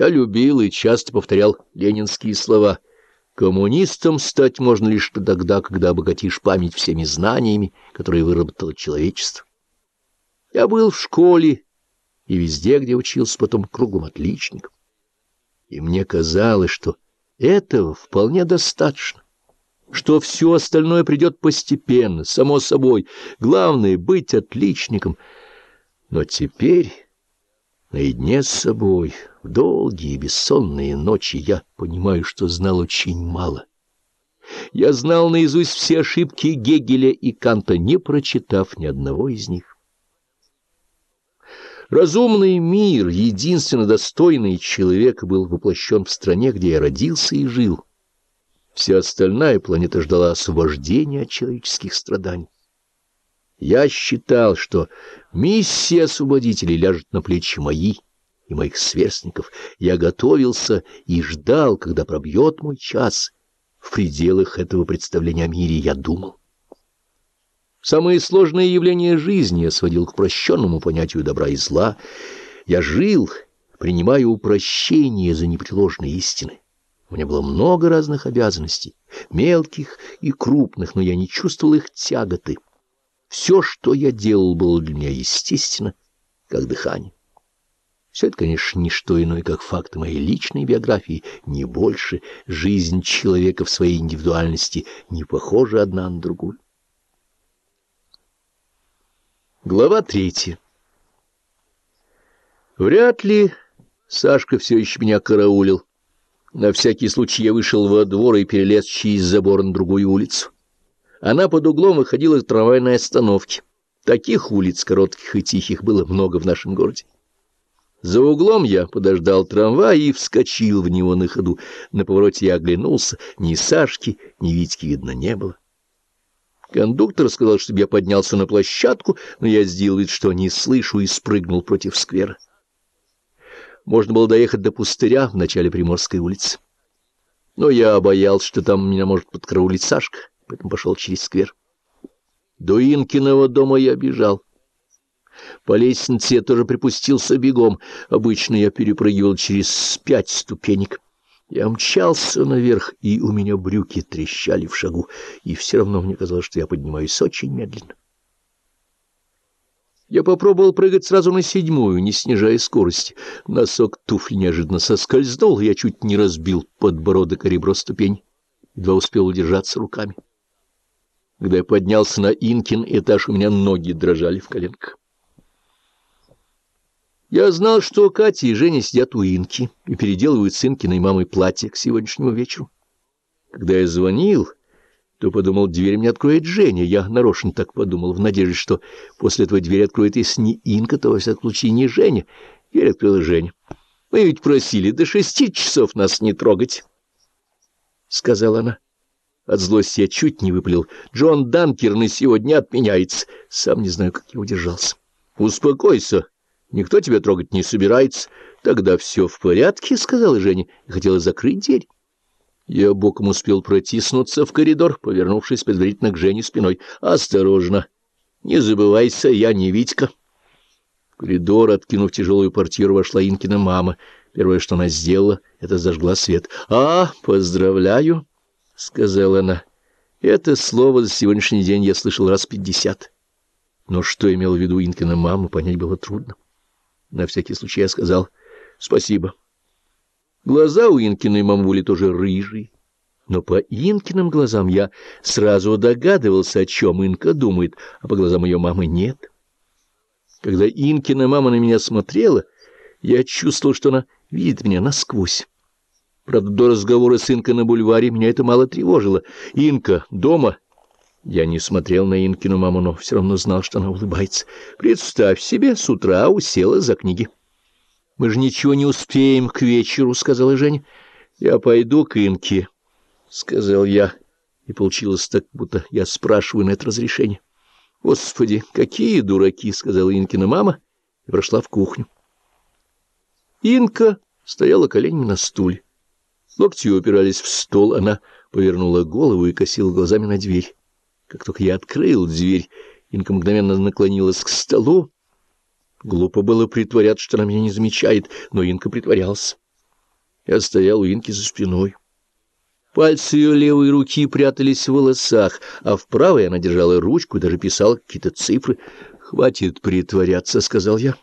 Я любил и часто повторял ленинские слова. Коммунистом стать можно лишь тогда, когда обогатишь память всеми знаниями, которые выработало человечество. Я был в школе и везде, где учился, потом кругом отличником. И мне казалось, что этого вполне достаточно, что все остальное придет постепенно, само собой. Главное — быть отличником. Но теперь, наедине с собой, в долгие бессонные ночи, я понимаю, что знал очень мало. Я знал наизусть все ошибки Гегеля и Канта, не прочитав ни одного из них. Разумный мир, единственно достойный человека, был воплощен в стране, где я родился и жил. Вся остальная планета ждала освобождения от человеческих страданий. Я считал, что миссия освободителей ляжет на плечи мои и моих сверстников. Я готовился и ждал, когда пробьет мой час. В пределах этого представления о мире я думал. Самые сложные явления жизни я сводил к упрощенному понятию добра и зла. Я жил, принимая упрощение за непреложные истины. У меня было много разных обязанностей, мелких и крупных, но я не чувствовал их тяготы. Все, что я делал, было для меня естественно, как дыхание. Все это, конечно, не что иное, как факты моей личной биографии, не больше. Жизнь человека в своей индивидуальности не похожа одна на другую. Глава третья. Вряд ли Сашка все еще меня караулил. На всякий случай я вышел во двор и перелез через забор на другую улицу. Она под углом выходила к трамвайной остановке. Таких улиц, коротких и тихих, было много в нашем городе. За углом я подождал трамвай и вскочил в него на ходу. На повороте я оглянулся. Ни Сашки, ни Витьки видно не было. Кондуктор сказал, чтобы я поднялся на площадку, но я сделал вид, что не слышу, и спрыгнул против сквера. Можно было доехать до пустыря в начале Приморской улицы. Но я боялся, что там меня может подкараулить Сашка, поэтому пошел через сквер. До Инкиного дома я бежал. По лестнице я тоже припустился бегом. Обычно я перепрыгивал через пять ступенек. Я мчался наверх, и у меня брюки трещали в шагу, и все равно мне казалось, что я поднимаюсь очень медленно. Я попробовал прыгать сразу на седьмую, не снижая скорости. Носок туфли неожиданно соскользнул, я чуть не разбил подбородок о ребро ступень, едва успел удержаться руками. Когда я поднялся на Инкин этаж, у меня ноги дрожали в коленках. Я знал, что Катя и Женя сидят у Инки и переделывают с Инкиной мамой платье к сегодняшнему вечеру. Когда я звонил, то подумал, дверь мне откроет Женя. Я нарочно так подумал, в надежде, что после этого дверь откроет, если не Инка, то, во всяком случае, не Женя. Дверь открыла Женя. «Мы ведь просили до шести часов нас не трогать», — сказала она. От злости я чуть не выпалил. «Джон Данкер на сегодня отменяется». Сам не знаю, как я удержался. «Успокойся», Никто тебя трогать не собирается. Тогда все в порядке, — сказала Женя, и хотела закрыть дверь. Я боком успел протиснуться в коридор, повернувшись предварительно к Жене спиной. «Осторожно! Не забывайся, я не Витька!» В коридор, откинув тяжелую портьеру, вошла Инкина мама. Первое, что она сделала, это зажгла свет. «А, поздравляю!» — сказала она. Это слово за сегодняшний день я слышал раз пятьдесят. Но что имел в виду Инкина мама, понять было трудно. На всякий случай я сказал «спасибо». Глаза у Инкиной мамули тоже рыжие, но по Инкиным глазам я сразу догадывался, о чем Инка думает, а по глазам ее мамы нет. Когда Инкина мама на меня смотрела, я чувствовал, что она видит меня насквозь. Правда, до разговора с Инкой на бульваре меня это мало тревожило. «Инка, дома?» Я не смотрел на Инкину маму, но все равно знал, что она улыбается. Представь себе, с утра усела за книги. — Мы же ничего не успеем к вечеру, — сказала Женя. — Я пойду к Инке, — сказал я. И получилось так, будто я спрашиваю на это разрешение. — Господи, какие дураки, — сказала Инкина мама и прошла в кухню. Инка стояла коленями на стуле. Локти упирались в стол, она повернула голову и косила глазами на дверь. Как только я открыл дверь, Инка мгновенно наклонилась к столу. Глупо было притворяться, что она меня не замечает, но Инка притворялась. Я стоял у Инки за спиной. Пальцы ее левой руки прятались в волосах, а в правой она держала ручку и даже писала какие-то цифры. «Хватит притворяться», — сказал я.